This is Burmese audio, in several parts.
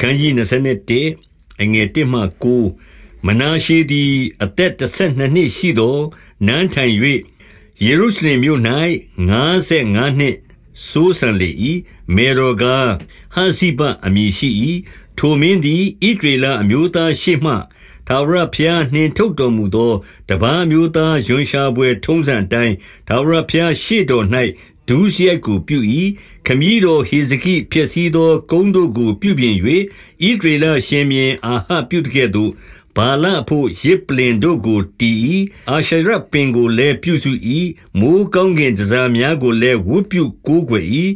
ခန်းကြီး21အငယ်1မှ9မနာရှေသည်အသက်12နှစ်ရှိသောနန်းထိုင်၍ယေရုရှလင်မြို့၌55နှစ်စိုးစံလေ၏မေရောဂါဟန်စီပအမည်ရှိ၏ထိုမင်းသည်ဣဒရေလအမျိုးသားရှေ့မှထာဝရဘုရားနှင်ထုတ်တော်မူသောတပန်းမျိုးသားယွန်ရှာပွဲထုံးစံတိုင်းထာဝရဘုရားရှေ့တော်၌ ဒုစရိုက်ကိုပြု၏ခမည်းတော်ဟေဇကိဖြစ်စည်းသော ကုန်းတို့ကိုပြုပြင်၍ဣဒရေလရှင်မြင်းအာဟပြုတကဲ့သို့ဘာလအဖို့ရစ်ပလင်တို့ကိုတီ၏အာရှရပင်ကိုလည်းပြုစု၏မိုးကောင်းကင်တစားများကိုလည်းဝတ်ပြုကိုးကွယ်၏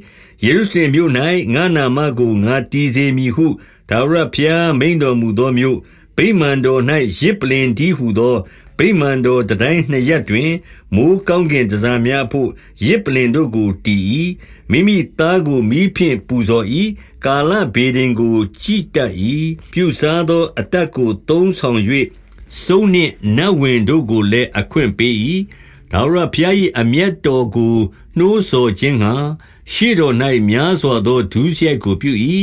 ယေရုရှလင်မြို့၌ငါနာမကိုငါတီးစေမည်ဟုဒါဝရဖျားမိန်တော်မူသောမြို့ဗိ မာန်တော်၌ရစ်ပလင်ဒီဟုသောဗိမာန်တော်တတိုင်းနှစ်ရက်တွင် မိုးကောင်းကင်တစားများဖို့ရစ်ပလင်တို့ကိုတီ၏မိမိသားကိုမိဖြင့်ပူဇော်၏ကာလဘေဒင်ကိုကြည်တတ်၏ပြုစားသောအတက်ကိုသုံးဆောင်၍စုံနှင့်နတ်ဝင်တို့ကိုလည်းအခွင့်ပေး၏ဒါဝရဖျား၏အမျက်တော်ကိုနှိုးဆော်ခြင်းငှာရှေ့တော်၌များစွာသောဒုစရိုက်ကိုပြု၏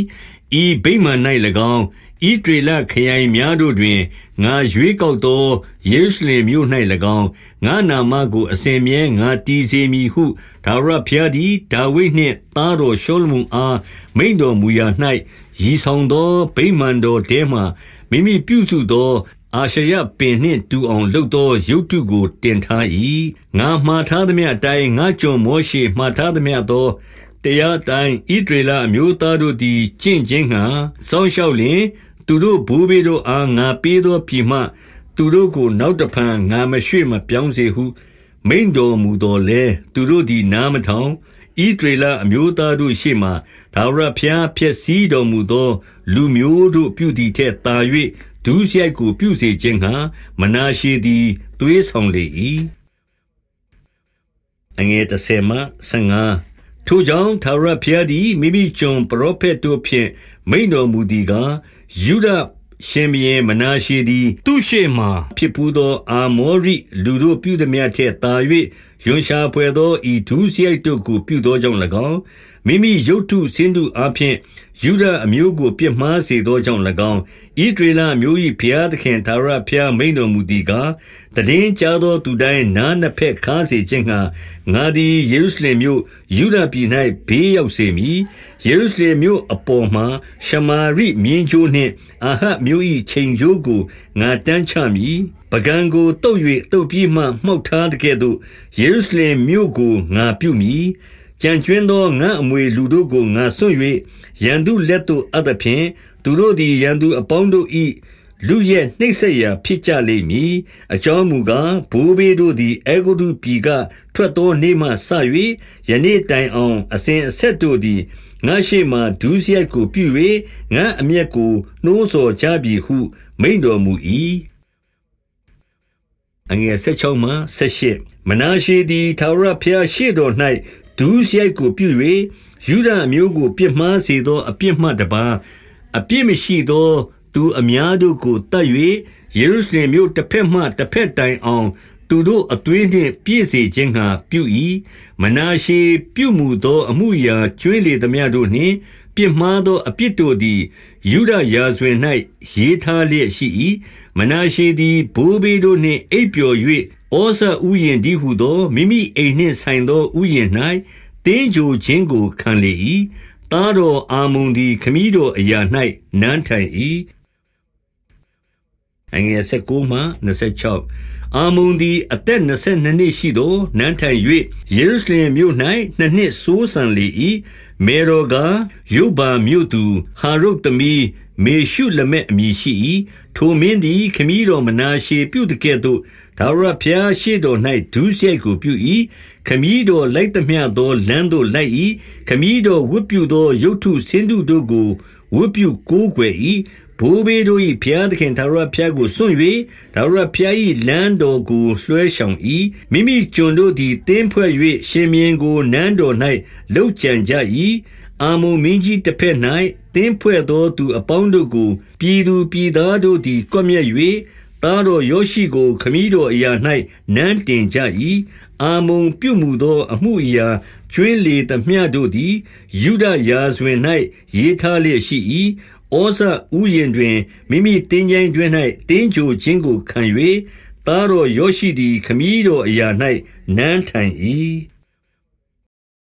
ဤဗိမာန်၌၎င်း ဣဒေလခရိုင်များတို့တွင်ငါရွေးကောက်သောယေရုရှလင်မြို့၌၎င်းငါနာမကိုအစဉ်မြဲငါတည်စေမည်ဟုဒါဝရဘုရားသည်ဒါဝိဒ်နှင့်သားတော်ရှောလမုန်အားမိန်တော်မူရာ၌ရည်ဆောင်သောဗိမာန်တော်ထဲမှမိမိပြုစုသောအာရှရပင်နှင့်တူအောင်လှုပ်သောရုပ်တုကိုတင်ထား၏ငါမှားထားသည်မြအတိုင်းငါကြုံမောရှိမှားထားသည်မြသောတရားတိုင်းဣဒရေလအမျိုးသားတို့သည်ကျင့်ခြင်းငှာစောင့်ရှောက်လျင် သူတို့ဘိုးဘေးတို့အား ငါပေးသောပြည်မှ သူတို့ကို နောက်တဖန် ငါမရွှေ့မပြောင်းစေဟု မိန်တော်မူတော်လဲသူတို့သည် နားမထောင်ဣဒရေလအမျိုးသားတို့ရှေ့မှဒါဝရဖျားဖြစ်စည်းတော်မူသော လူမျိုးတို့ပြုသည်ထက်သာ၍ဒုစရိုက်ကို ပြုစေခြင်းဟံမနာရှိသည် သွေးဆောင်လေ၏အငယ်30မှ35ထိုကြောင့်သာရဖျားသည် မိမိကျွန်ပရောဖက်တို့ဖြင့် မိန်တော်မူသည်ကားယုဒရှင်ဘုရင်မနာရှေသည် သူရှေ့မှ ဖြစ်ပူးသော အာမောရိလူတို့ပြုသည်မြတ်ထက်သာ၍ ယွန်ရှာဖွယ်သော ဤဒုစရိုက်တို့ကို ပြုသောကြောင့်၎င်း မိမိရုတ်ထုစင်းတုအဖျင်ယူဒအမျိုးကို ပြစ်မှားစေသောကြောင့်၎င်းဣဒရေလအမျိုး၏ဘုရားသခင်သာရဘုရား မိန်တော်မူသည်ကားတည်င်းကြားသောသူတိုင်း နားနှစ်ဖက်ခါးစေခြင်းငှာငါသည် ယေရုရှလင်မြို့ယူဒပြည်၌ဘေးရောက်စေမည် ယေရုရှလင်မြို့အပေါ်မှာ ရှမာရိမြင်းကျိုးနှင့် အာဟမြို့၏ချိန်ကျိုးကို ငါတန်းချမည် ပကံကိုတုတ်၍တုတ်ပြီးမှမှုတ်ထားတဲ့ကဲ့သို့ယေရုရှလင်မြို့ကိုငါပြုမည်ကြံကျွင်းသောငါအမွေလူတို့ကိုငါဆွန့်၍ရန်သူလက်သို့အပ်သဖြင့်သူတို့သည်ရန်သူအပေါင်းတို့၏လူရဲ့နှိမ့်ဆက်ရာဖြစ်ကြလိမ့်မည်အကြောင်းမူကားဘိုးဘေးတို့သည်အေဂုတုပြည်ကထွက်သောနေ့မှစ၍ယနေ့တိုင်အောင်အစဉ်အဆက်တို့သည်ငါရှိမှဒုစရိုက်ကိုပြု၍ငါအမျက်ကိုနှိုးဆော်ကြပြီဟုမိန်တော်မူ၏ အငယ်16မှ18မနာရှိသည်သာရဖျားရှိတော်၌ဒုစရိုက်ကိုပြု၍ယူဒအမျိုးကိုပြစ်မှားစေသောအပြစ်မှတပါအပြစ်မရှိသောသူအများတို့ကိုတတ်၍ယေရုရှလင်မြို့တစ်ဖက်မှတစ်ဖက်တိုင်အောင် သူတို့အသွေးနှင့်ပြည့်စေခြင်းဟံပြု၏မနာရှေပြုမှုသောအမှုရာကျွေးလေသမျှတို့နှင့် ပြစ်မှားသော အပြစ်တို့သည်ယူဒရာဇဝင်၌ရေးထားလျက်ရှိ၏မနာရှေသည် ဘိုးဘေးတို့နှင့် အိပ်ပျော်၍ဩဇဥယျာဉ်တည်းဟူသော မိမိအိမ်နှင့်ဆိုင်သော ဥယျာဉ်၌သင်္ဂြိုဟ်ခြင်းကို ခံလေ၏။သားတော်အာမုန်သည် ခမည်းတော်အရာ၌နန်းထိုင်၏။ အာမုန်သည် အသက်နှစ်ဆယ်နှစ်နှစ်ရှိသော်နန်းထိုင်၍ယေရုရှလင်မြို့၌နှစ်နှစ်စိုးစံလေ၏။မယ်တော်ကား ယုပ္ဗာမြို့သူ ဟာရုပ်သမီး မေရှုလမက် အမည်ရှိ၏။ထိုမင်းသည် ခမည်းတော်မနာရှေပြုသကဲ့သို့ ထာဝရဘုရားရှေ့တော်၌ဒုစရိုက်ကိုပြု၏။ခမည်းတော်လိုက်သမျှသော လမ်းသို့လိုက်၏။ခမည်းတော်ဝတ်ပြုသော ရုပ်တုဆင်းတုတို့ကို ဝတ်ပြုကိုးကွယ်၏။ ဘိုးဘေးတို့၏ဘုရားသခင်ထာဝရဘုရားကိုစွန့်၍ထာဝရဘုရား၏လမ်းတော်ကိုလွှဲရှောင်၏။မိမိကျွန်တို့သည်သင်းဖွဲ့၍ရှင်ဘုရင်ကိုနန်းတော်၌လုပ်ကြံကြ၏။အမ္မုန်မင်းကြီးတဘက်၌သင်းဖွဲ့သောသူအပေါင်းတို့ကိုပြည်သူပြည်သားတို့သည်ကွပ်မျက်၍သားတော်ယောရှိကိုခမည်းတော်အရာ၌နန်းတင်ကြ၏။အာမုန်ပြုမူသောအမှုအရာကျွင်းလေသမျှတို့သည်ယုဒရာဇဝင်၌ရေးထားလျက်ရှိ၏။ ဩဇဥယျင်တွင် မိမိတင်းကြိုင်တွင်၌တင်းကြိုခြင်းကိုခံ၍သားတော်ယောရှိသည် ခမည်းတော်အရာ၌နန်းထိုင်၏